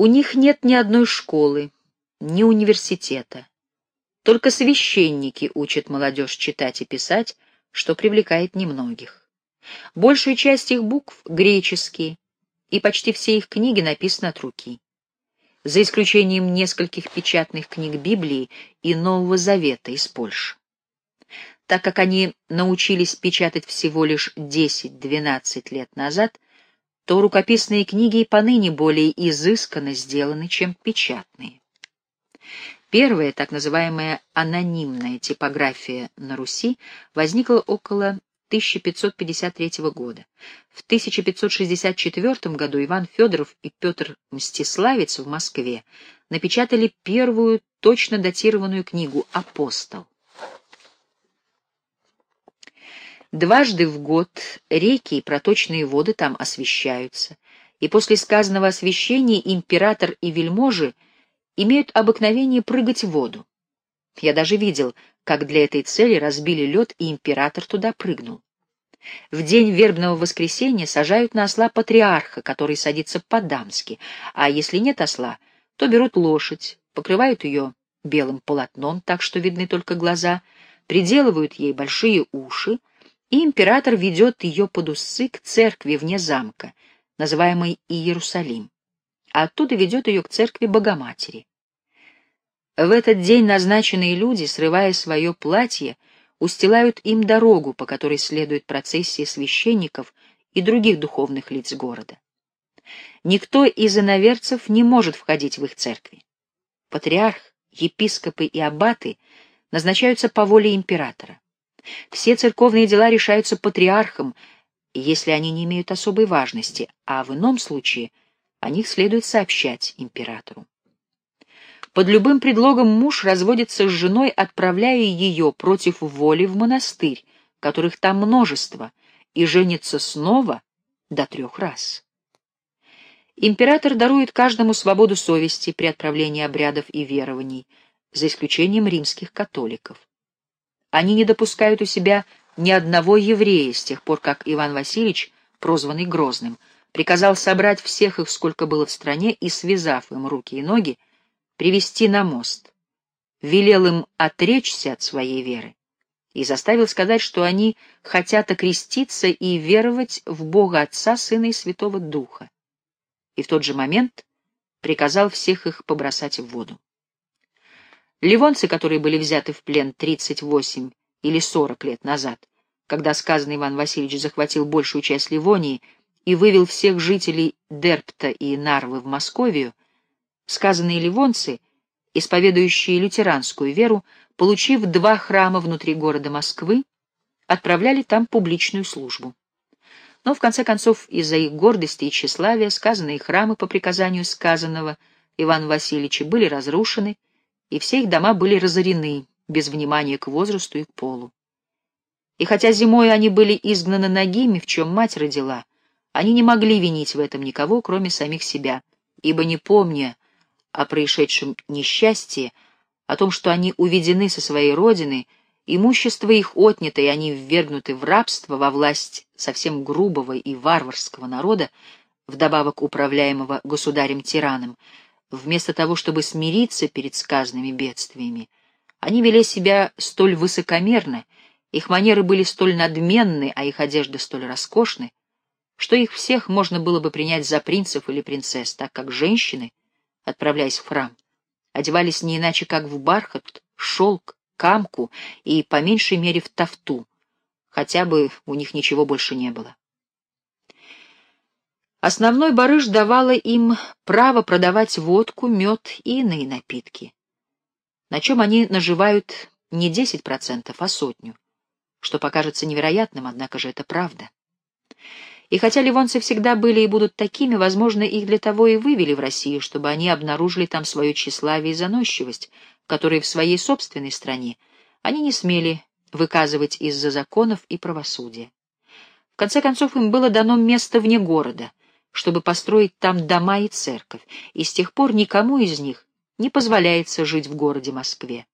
У них нет ни одной школы, ни университета. Только священники учат молодежь читать и писать, что привлекает немногих. Большая часть их букв — греческие, и почти все их книги написаны от руки. За исключением нескольких печатных книг Библии и Нового Завета из Польши. Так как они научились печатать всего лишь 10-12 лет назад, то рукописные книги и поныне более изысканно сделаны, чем печатные. Первая, так называемая анонимная типография на Руси, возникла около 1553 года. В 1564 году Иван Федоров и Петр Мстиславец в Москве напечатали первую точно датированную книгу «Апостол». Дважды в год реки и проточные воды там освещаются, и после сказанного освещения император и вельможи имеют обыкновение прыгать в воду. Я даже видел, как для этой цели разбили лед, и император туда прыгнул. В день вербного воскресенья сажают на осла патриарха, который садится по-дамски, а если нет осла, то берут лошадь, покрывают ее белым полотном, так что видны только глаза, приделывают ей большие уши, и император ведет ее под усы к церкви вне замка, называемой Иерусалим, а оттуда ведет ее к церкви Богоматери. В этот день назначенные люди, срывая свое платье, устилают им дорогу, по которой следует процессия священников и других духовных лиц города. Никто из иноверцев не может входить в их церкви. Патриарх, епископы и аббаты назначаются по воле императора. Все церковные дела решаются патриархом, если они не имеют особой важности, а в ином случае о них следует сообщать императору. Под любым предлогом муж разводится с женой, отправляя ее против воли в монастырь, которых там множество, и женится снова до трех раз. Император дарует каждому свободу совести при отправлении обрядов и верований, за исключением римских католиков. Они не допускают у себя ни одного еврея с тех пор, как Иван Васильевич, прозванный Грозным, приказал собрать всех их, сколько было в стране, и, связав им руки и ноги, привести на мост. Велел им отречься от своей веры и заставил сказать, что они хотят окреститься и веровать в Бога Отца, Сына и Святого Духа. И в тот же момент приказал всех их побросать в воду. Ливонцы, которые были взяты в плен 38 или 40 лет назад, когда сказанный Иван Васильевич захватил большую часть Ливонии и вывел всех жителей Дерпта и Нарвы в Московию, сказанные ливонцы, исповедующие лютеранскую веру, получив два храма внутри города Москвы, отправляли там публичную службу. Но, в конце концов, из-за их гордости и тщеславия сказанные храмы по приказанию сказанного Ивана Васильевича были разрушены, и все их дома были разорены, без внимания к возрасту и к полу. И хотя зимой они были изгнаны ногими, в чем мать родила, они не могли винить в этом никого, кроме самих себя, ибо не помня о происшедшем несчастье, о том, что они уведены со своей родины, имущество их отнято, и они ввергнуты в рабство во власть совсем грубого и варварского народа, вдобавок управляемого государем-тираном, Вместо того, чтобы смириться перед сказанными бедствиями, они вели себя столь высокомерно, их манеры были столь надменны, а их одежда столь роскошны, что их всех можно было бы принять за принцев или принцесс, так как женщины, отправляясь в храм, одевались не иначе, как в бархат, шелк, камку и, по меньшей мере, в тафту, хотя бы у них ничего больше не было. Основной барыш давала им право продавать водку, мед и иные напитки, на чем они наживают не 10%, а сотню, что покажется невероятным, однако же это правда. И хотя ливонцы всегда были и будут такими, возможно, их для того и вывели в Россию, чтобы они обнаружили там свое тщеславие и заносчивость, которые в своей собственной стране они не смели выказывать из-за законов и правосудия. В конце концов, им было дано место вне города — чтобы построить там дома и церковь, и с тех пор никому из них не позволяется жить в городе Москве.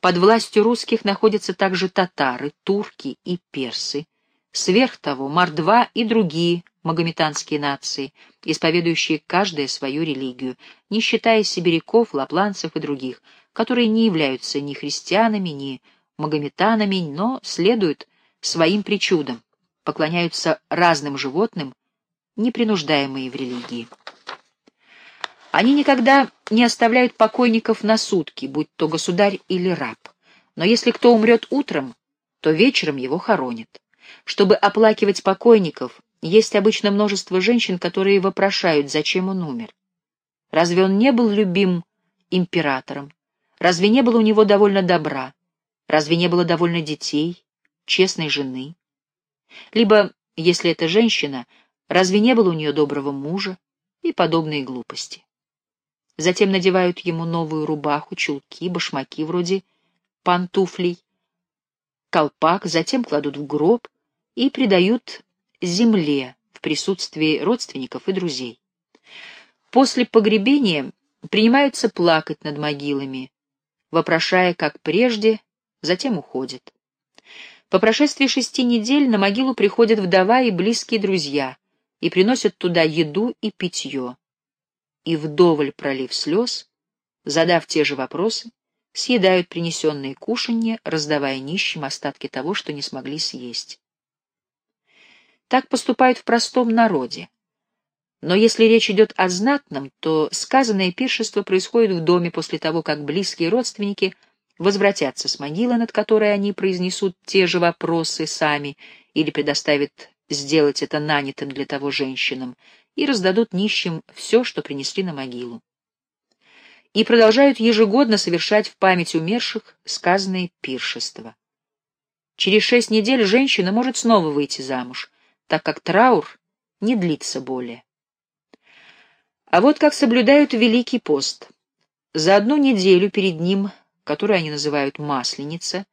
Под властью русских находятся также татары, турки и персы, сверх того мордва и другие магометанские нации, исповедующие каждая свою религию, не считая сибиряков, лапланцев и других, которые не являются ни христианами, ни магометанами, но следуют своим причудам, поклоняются разным животным, не принуждаемые в религии. Они никогда не оставляют покойников на сутки, будь то государь или раб. Но если кто умрет утром, то вечером его хоронят. Чтобы оплакивать покойников, есть обычно множество женщин, которые вопрошают, зачем он умер. Разве он не был любим императором? Разве не было у него довольно добра? Разве не было довольно детей, честной жены? Либо, если это женщина, разве не было у нее доброго мужа и подобные глупости? Затем надевают ему новую рубаху, чулки, башмаки вроде пантуфлей, колпак, затем кладут в гроб и предают земле в присутствии родственников и друзей. После погребения принимаются плакать над могилами, вопрошая, как прежде, затем уходят. По прошествии шести недель на могилу приходят вдова и близкие друзья и приносят туда еду и питье. И вдоволь пролив слез, задав те же вопросы, съедают принесенные кушанья, раздавая нищим остатки того, что не смогли съесть. Так поступают в простом народе. Но если речь идет о знатном, то сказанное пиршество происходит в доме после того, как близкие родственники возвратятся с могилы, над которой они произнесут те же вопросы сами или предоставят сделать это нанятым для того женщинам, и раздадут нищим все, что принесли на могилу и продолжают ежегодно совершать в память умерших сказанные пиршества. Через шесть недель женщина может снова выйти замуж, так как траур не длится более. А вот как соблюдают Великий пост. За одну неделю перед ним, которую они называют Масленица,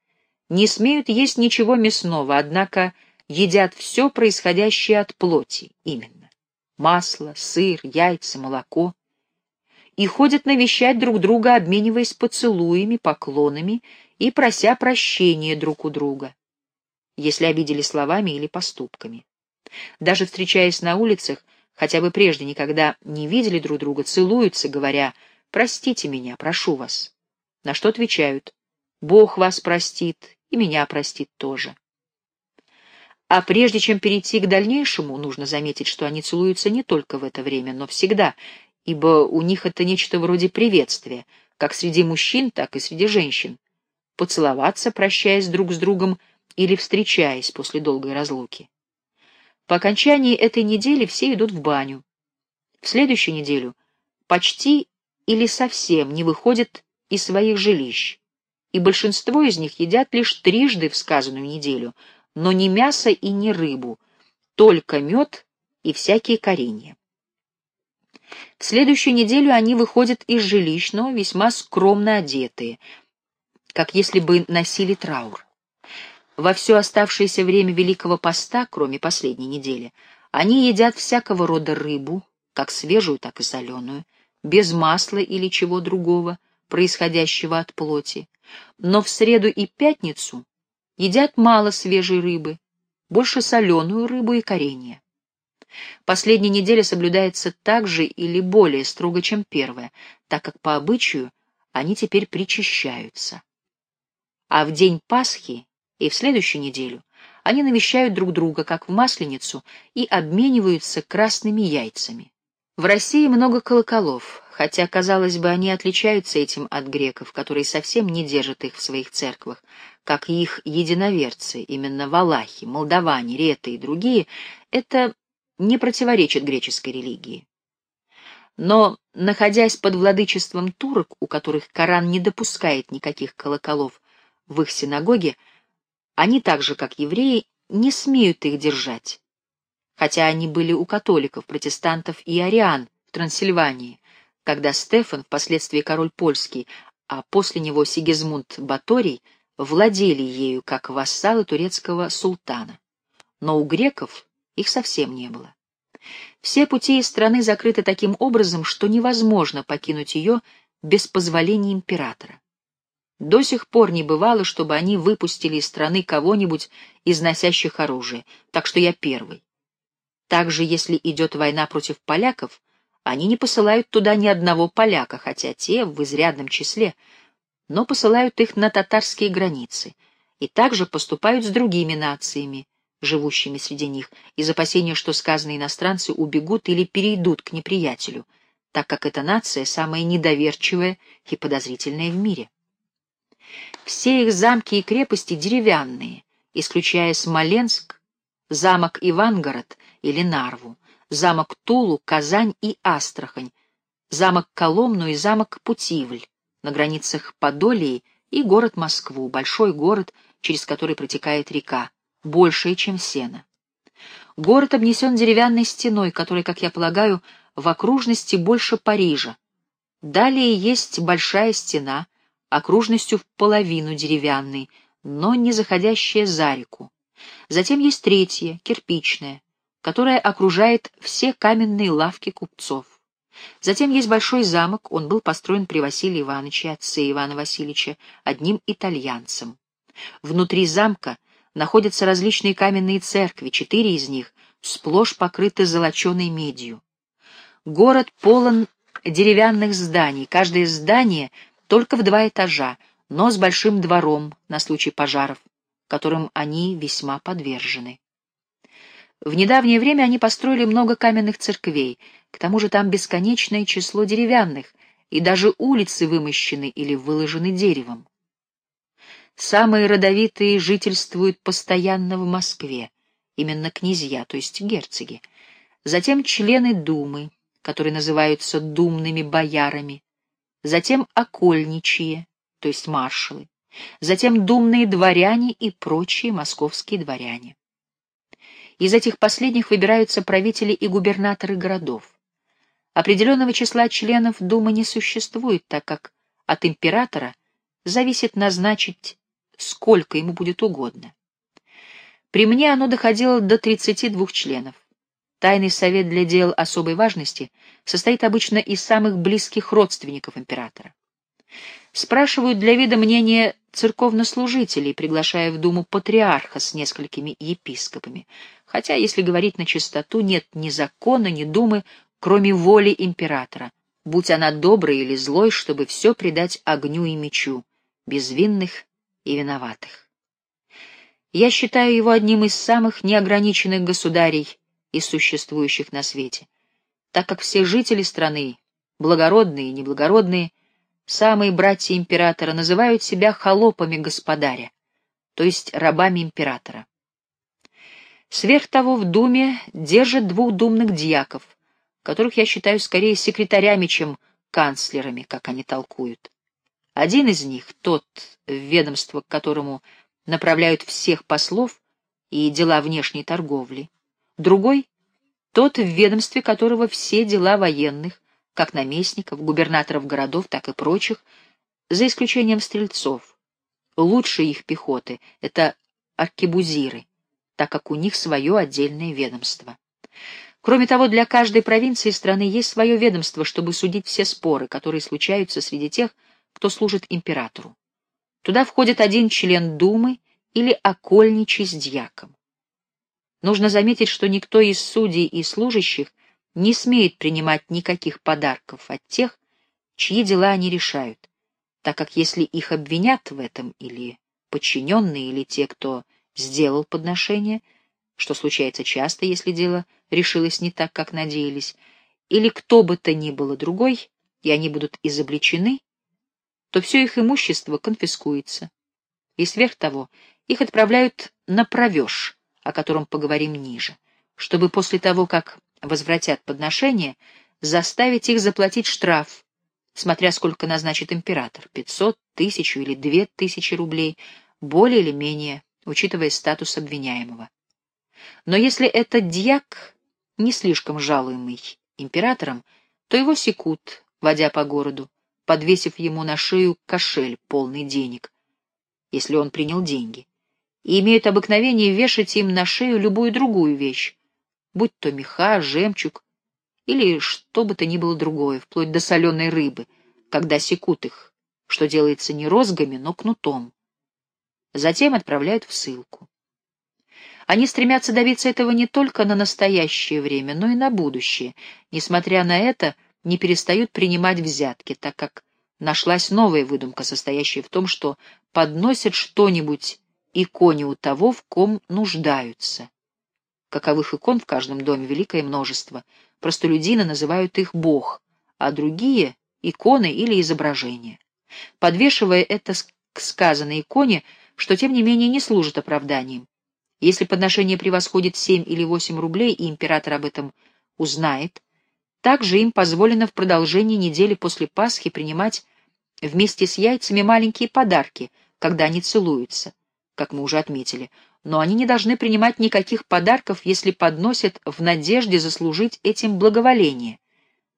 не смеют есть ничего мясного, однако едят все происходящее от плоти, именно. Масло, сыр, яйца, молоко, и ходят навещать друг друга, обмениваясь поцелуями, поклонами и прося прощения друг у друга, если обидели словами или поступками. Даже встречаясь на улицах, хотя бы прежде никогда не видели друг друга, целуются, говоря «Простите меня, прошу вас». На что отвечают «Бог вас простит, и меня простит тоже». А прежде чем перейти к дальнейшему, нужно заметить, что они целуются не только в это время, но всегда, ибо у них это нечто вроде приветствия, как среди мужчин, так и среди женщин. Поцеловаться, прощаясь друг с другом или встречаясь после долгой разлуки. По окончании этой недели все идут в баню. В следующую неделю почти или совсем не выходят из своих жилищ, и большинство из них едят лишь трижды в сказанную неделю, но не мясо и не рыбу, только мед и всякие коренья. В следующую неделю они выходят из жилищ, но весьма скромно одетые, как если бы носили траур. Во все оставшееся время Великого Поста, кроме последней недели, они едят всякого рода рыбу, как свежую, так и соленую, без масла или чего другого, происходящего от плоти. Но в среду и пятницу едят мало свежей рыбы, больше соленую рыбу и коренья. Последняя неделя соблюдается так же или более строго, чем первая, так как по обычаю они теперь причащаются. А в день Пасхи и в следующую неделю они навещают друг друга, как в Масленицу, и обмениваются красными яйцами. В России много колоколов, хотя, казалось бы, они отличаются этим от греков, которые совсем не держат их в своих церквах, как и их единоверцы, именно валахи, молдаване, реты и другие, это не противоречит греческой религии. Но, находясь под владычеством турок, у которых Коран не допускает никаких колоколов в их синагоге, они так же, как евреи, не смеют их держать. Хотя они были у католиков, протестантов и ариан в Трансильвании, когда Стефан, впоследствии король польский, а после него Сигизмунд Баторий, владели ею как вассалы турецкого султана. Но у греков их совсем не было. Все пути из страны закрыты таким образом, что невозможно покинуть ее без позволения императора. До сих пор не бывало, чтобы они выпустили из страны кого-нибудь из носящих оружие, так что я первый. Также, если идет война против поляков, они не посылают туда ни одного поляка, хотя те в изрядном числе, но посылают их на татарские границы, и также поступают с другими нациями, живущими среди них, из опасения, что сказанные иностранцы убегут или перейдут к неприятелю, так как эта нация самая недоверчивая и подозрительная в мире. Все их замки и крепости деревянные, исключая Смоленск, замок Ивангород или Нарву, замок Тулу, Казань и Астрахань, замок Коломну и замок Путивль на границах Подолии и город Москву, большой город, через который протекает река, большая, чем Сена. Город обнесен деревянной стеной, которая, как я полагаю, в окружности больше Парижа. Далее есть большая стена, окружностью в половину деревянной, но не заходящая за реку. Затем есть третья, кирпичная, которая окружает все каменные лавки купцов. Затем есть большой замок, он был построен при Василии Ивановиче, отце Ивана Васильевича, одним итальянцем. Внутри замка находятся различные каменные церкви, четыре из них сплошь покрыты золоченой медью. Город полон деревянных зданий, каждое здание только в два этажа, но с большим двором на случай пожаров, которым они весьма подвержены. В недавнее время они построили много каменных церквей, к тому же там бесконечное число деревянных, и даже улицы вымощены или выложены деревом. Самые родовитые жительствуют постоянно в Москве, именно князья, то есть герцоги. Затем члены думы, которые называются думными боярами. Затем окольничьи, то есть маршалы. Затем думные дворяне и прочие московские дворяне. Из этих последних выбираются правители и губернаторы городов. Определенного числа членов Думы не существует, так как от императора зависит назначить, сколько ему будет угодно. При мне оно доходило до 32 членов. Тайный совет для дел особой важности состоит обычно из самых близких родственников императора. Спрашивают для вида мнения церковнослужителей, приглашая в Думу патриарха с несколькими епископами, хотя, если говорить на чистоту, нет ни закона, ни Думы, кроме воли императора, будь она доброй или злой, чтобы все предать огню и мечу, безвинных и виноватых. Я считаю его одним из самых неограниченных государей из существующих на свете, так как все жители страны, благородные и неблагородные, самые братья императора называют себя холопами господаря, то есть рабами императора. Сверх того, в Думе держат двух думных дьяков, которых я считаю скорее секретарями, чем канцлерами, как они толкуют. Один из них, тот, ведомство к которому направляют всех послов и дела внешней торговли. Другой — тот, в ведомстве которого все дела военных, как наместников, губернаторов городов, так и прочих, за исключением стрельцов. Лучшие их пехоты — это аркебузиры, так как у них свое отдельное ведомство. Кроме того, для каждой провинции страны есть свое ведомство, чтобы судить все споры, которые случаются среди тех, кто служит императору. Туда входит один член Думы или окольничий с дьяком. Нужно заметить, что никто из судей и служащих не смеет принимать никаких подарков от тех, чьи дела они решают, так как если их обвинят в этом или подчиненные, или те, кто сделал подношение, что случается часто, если дело решилось не так, как надеялись, или кто бы то ни было другой, и они будут изобличены, то все их имущество конфискуется. И сверх того, их отправляют на провеж, о котором поговорим ниже, чтобы после того, как возвратят подношение, заставить их заплатить штраф, смотря сколько назначит император, пятьсот, тысячу или две тысячи рублей, более или менее, учитывая статус обвиняемого. Но если этот дьяк не слишком жалуемый императором, то его секут, водя по городу, подвесив ему на шею кошель, полный денег, если он принял деньги, и имеют обыкновение вешать им на шею любую другую вещь, будь то меха, жемчуг или что бы то ни было другое, вплоть до соленой рыбы, когда секут их, что делается не розгами, но кнутом. Затем отправляют в ссылку. Они стремятся добиться этого не только на настоящее время, но и на будущее. Несмотря на это, не перестают принимать взятки, так как нашлась новая выдумка, состоящая в том, что подносят что-нибудь иконе у того, в ком нуждаются. Каковых икон в каждом доме великое множество. Простолюдины называют их Бог, а другие — иконы или изображения. Подвешивая это к сказанной иконе, что тем не менее не служит оправданием. Если подношение превосходит семь или восемь рублей, и император об этом узнает, также им позволено в продолжении недели после Пасхи принимать вместе с яйцами маленькие подарки, когда они целуются, как мы уже отметили, но они не должны принимать никаких подарков, если подносят в надежде заслужить этим благоволение,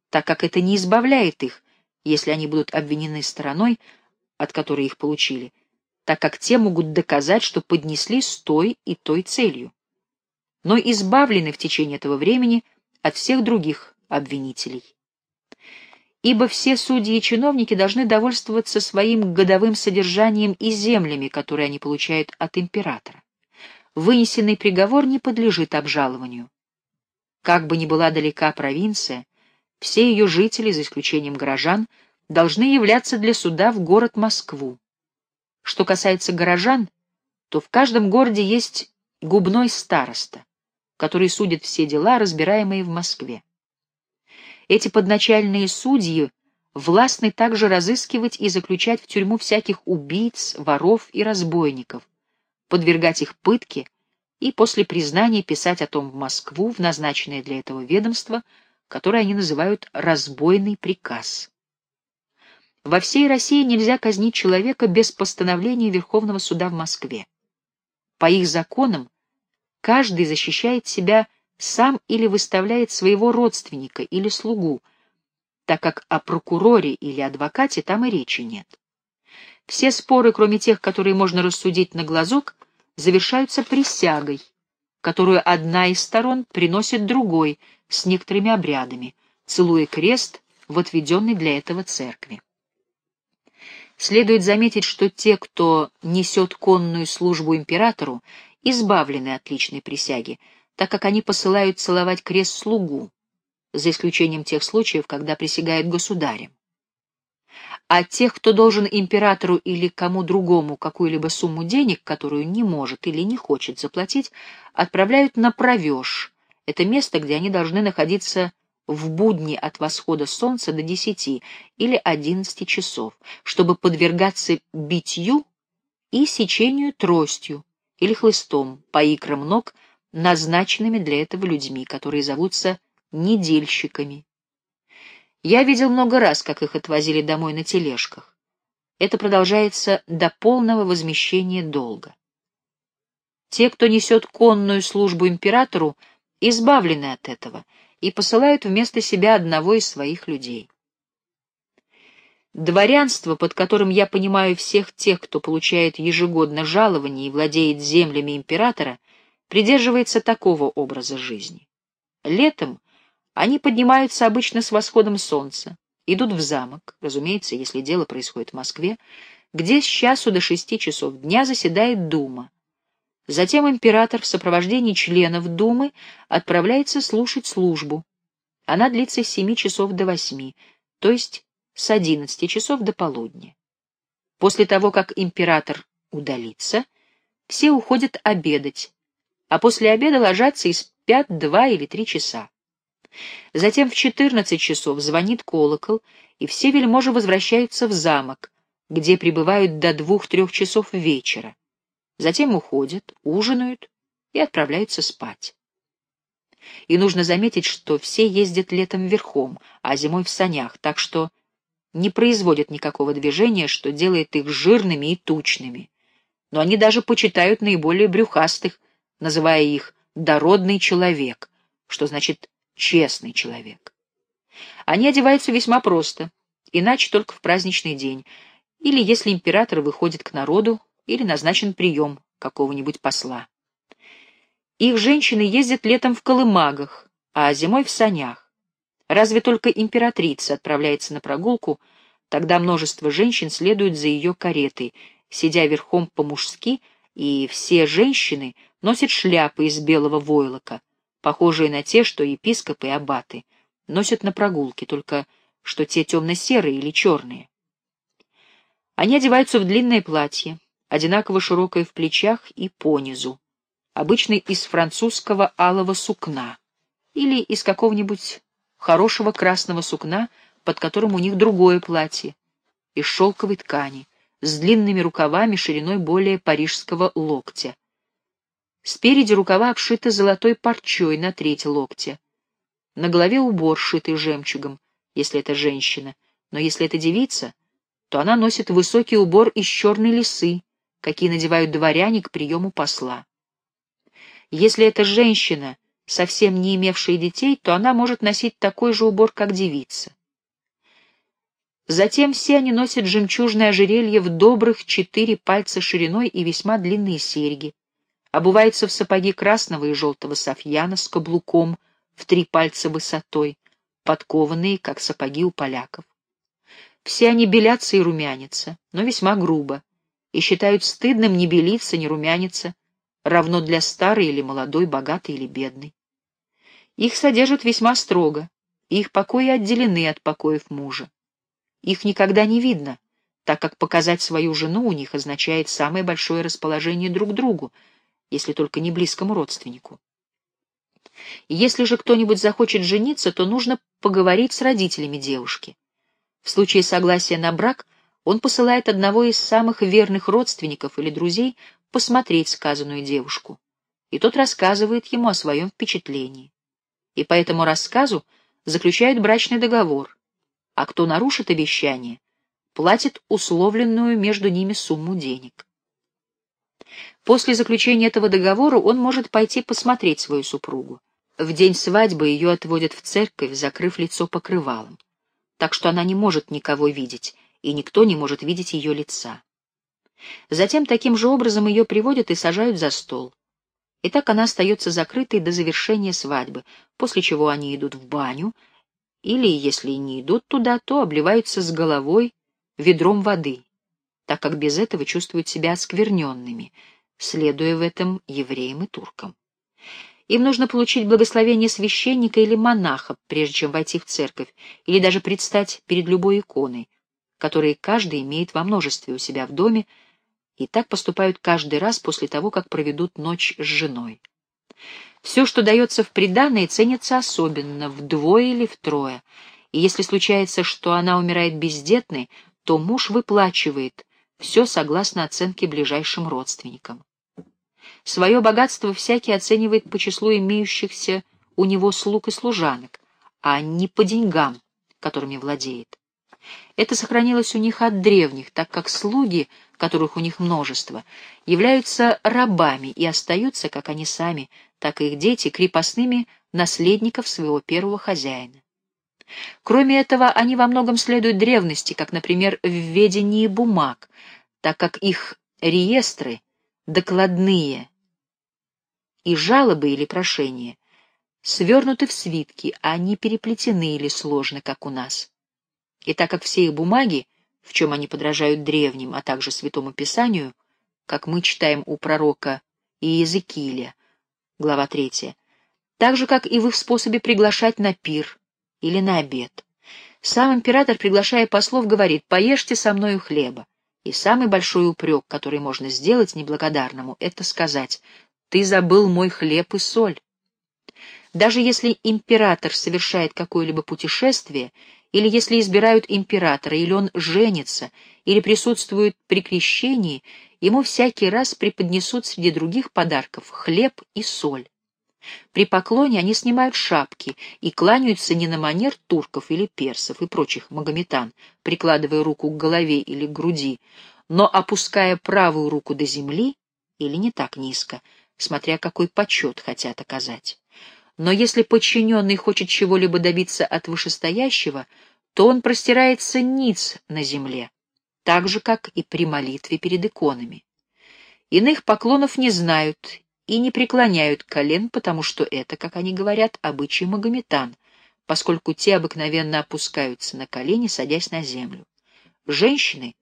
так как это не избавляет их, если они будут обвинены стороной, от которой их получили, так как те могут доказать, что поднесли с той и той целью, но избавлены в течение этого времени от всех других обвинителей ибо все судьи и чиновники должны довольствоваться своим годовым содержанием и землями, которые они получают от императора. Вынесенный приговор не подлежит обжалованию. Как бы ни была далека провинция, все ее жители, за исключением горожан, должны являться для суда в город Москву. Что касается горожан, то в каждом городе есть губной староста, который судит все дела, разбираемые в Москве. Эти подначальные судьи властны также разыскивать и заключать в тюрьму всяких убийц, воров и разбойников, подвергать их пытке и после признания писать о том в Москву в назначенное для этого ведомство, которое они называют «разбойный приказ». Во всей России нельзя казнить человека без постановления Верховного суда в Москве. По их законам каждый защищает себя сам или выставляет своего родственника или слугу, так как о прокуроре или адвокате там и речи нет. Все споры, кроме тех, которые можно рассудить на глазок, завершаются присягой, которую одна из сторон приносит другой с некоторыми обрядами, целуя крест в отведенной для этого церкви. Следует заметить, что те, кто несет конную службу императору, избавлены от личной присяги, так как они посылают целовать крест слугу, за исключением тех случаев, когда присягают государем. А тех, кто должен императору или кому другому какую-либо сумму денег, которую не может или не хочет заплатить, отправляют на провеж. Это место, где они должны находиться в будни от восхода солнца до десяти или одиннадцати часов, чтобы подвергаться битью и сечению тростью или хлыстом по икрам ног назначенными для этого людьми, которые зовутся недельщиками. Я видел много раз, как их отвозили домой на тележках. Это продолжается до полного возмещения долга. Те, кто несет конную службу императору, избавлены от этого и посылают вместо себя одного из своих людей. Дворянство, под которым я понимаю всех тех, кто получает ежегодно жалование и владеет землями императора, придерживается такого образа жизни. Летом они поднимаются обычно с восходом солнца, идут в замок, разумеется, если дело происходит в Москве, где с часу до шести часов дня заседает Дума. Затем император в сопровождении членов Думы отправляется слушать службу. Она длится с семи часов до восьми, то есть с одиннадцати часов до полудня. После того, как император удалится, все уходят обедать, а после обеда ложатся и спят два или три часа. Затем в четырнадцать часов звонит колокол, и все вельможи возвращаются в замок, где пребывают до двух-трех часов вечера. Затем уходят, ужинают и отправляются спать. И нужно заметить, что все ездят летом верхом, а зимой в санях, так что не производят никакого движения, что делает их жирными и тучными. Но они даже почитают наиболее брюхастых называя их «дородный человек», что значит «честный человек». Они одеваются весьма просто, иначе только в праздничный день, или если император выходит к народу, или назначен прием какого-нибудь посла. Их женщины ездят летом в колымагах, а зимой в санях. Разве только императрица отправляется на прогулку, тогда множество женщин следует за ее каретой, сидя верхом по-мужски и все женщины носят шляпы из белого войлока, похожие на те, что епископы и аббаты носят на прогулке, только что те темно-серые или черные. Они одеваются в длинное платье, одинаково широкое в плечах и понизу, обычно из французского алого сукна или из какого-нибудь хорошего красного сукна, под которым у них другое платье, из шелковой ткани, с длинными рукавами шириной более парижского локтя. Спереди рукава обшиты золотой парчой на треть локтя. На голове убор, шитый жемчугом, если это женщина, но если это девица, то она носит высокий убор из черной лисы, какие надевают дворяне к приему посла. Если это женщина, совсем не имевшая детей, то она может носить такой же убор, как девица. Затем все они носят жемчужное ожерелье в добрых четыре пальца шириной и весьма длинные серьги, обуваются в сапоги красного и желтого софьяна с каблуком в три пальца высотой, подкованные, как сапоги у поляков. Все они белятся и румянятся, но весьма грубо, и считают стыдным не белиться, не румяниться, равно для старой или молодой, богатой или бедной. Их содержат весьма строго, и их покои отделены от покоев мужа. Их никогда не видно, так как показать свою жену у них означает самое большое расположение друг к другу, если только не близкому родственнику. Если же кто-нибудь захочет жениться, то нужно поговорить с родителями девушки. В случае согласия на брак он посылает одного из самых верных родственников или друзей посмотреть сказанную девушку, и тот рассказывает ему о своем впечатлении. И по этому рассказу заключают брачный договор, а кто нарушит обещание, платит условленную между ними сумму денег. После заключения этого договора он может пойти посмотреть свою супругу. В день свадьбы ее отводят в церковь, закрыв лицо покрывалом, так что она не может никого видеть, и никто не может видеть ее лица. Затем таким же образом ее приводят и сажают за стол. И так она остается закрытой до завершения свадьбы, после чего они идут в баню, или, если не идут туда, то обливаются с головой ведром воды, так как без этого чувствуют себя оскверненными, следуя в этом евреям и туркам. Им нужно получить благословение священника или монаха, прежде чем войти в церковь, или даже предстать перед любой иконой, которые каждый имеет во множестве у себя в доме, и так поступают каждый раз после того, как проведут ночь с женой. Все, что дается в приданое, ценится особенно, вдвое или втрое, и если случается, что она умирает бездетной, то муж выплачивает все согласно оценке ближайшим родственникам. Свое богатство всякий оценивает по числу имеющихся у него слуг и служанок, а не по деньгам, которыми владеет. Это сохранилось у них от древних, так как слуги, которых у них множество, являются рабами и остаются, как они сами, так и их дети, крепостными наследников своего первого хозяина. Кроме этого, они во многом следуют древности, как, например, в ведении бумаг, так как их реестры, докладные и жалобы или прошения свернуты в свитки, а не переплетены или сложны, как у нас. И так как все их бумаги, в чем они подражают древним, а также Святому Писанию, как мы читаем у пророка Иезекииля, глава 3, так же, как и в их способе приглашать на пир или на обед. Сам император, приглашая послов, говорит «поешьте со мною хлеба». И самый большой упрек, который можно сделать неблагодарному, это сказать «ты забыл мой хлеб и соль». Даже если император совершает какое-либо путешествие или если избирают императора, или он женится, или присутствует при крещении, ему всякий раз преподнесут среди других подарков хлеб и соль. При поклоне они снимают шапки и кланяются не на манер турков или персов и прочих магометан, прикладывая руку к голове или к груди, но опуская правую руку до земли или не так низко, смотря какой почет хотят оказать. Но если подчиненный хочет чего-либо добиться от вышестоящего, то он простирается ниц на земле, так же, как и при молитве перед иконами. Иных поклонов не знают и не преклоняют колен, потому что это, как они говорят, обычай магометан, поскольку те обыкновенно опускаются на колени, садясь на землю. Женщины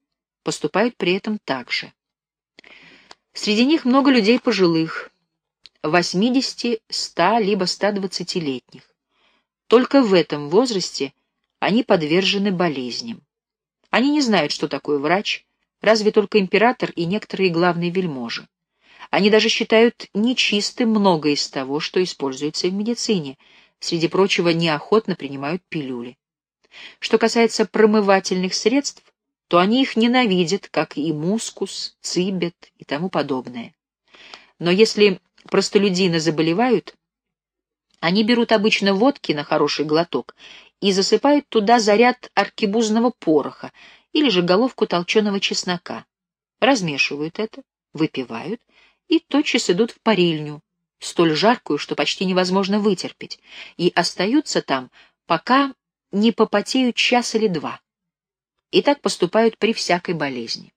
поступают при этом так же. Среди них много людей пожилых, 80, 100 либо 120-летних. Только в этом возрасте они подвержены болезням. Они не знают, что такое врач, разве только император и некоторые главные вельможи. Они даже считают нечистым многое из того, что используется в медицине, среди прочего неохотно принимают пилюли. Что касается промывательных средств, то они их ненавидят, как и мускус, цибет и тому подобное. Но если простолюдины заболевают, они берут обычно водки на хороший глоток и засыпают туда заряд аркебузного пороха или же головку толченого чеснока. Размешивают это, выпивают и тотчас идут в парильню, столь жаркую, что почти невозможно вытерпеть, и остаются там, пока не попотеют час или два. И так поступают при всякой болезни.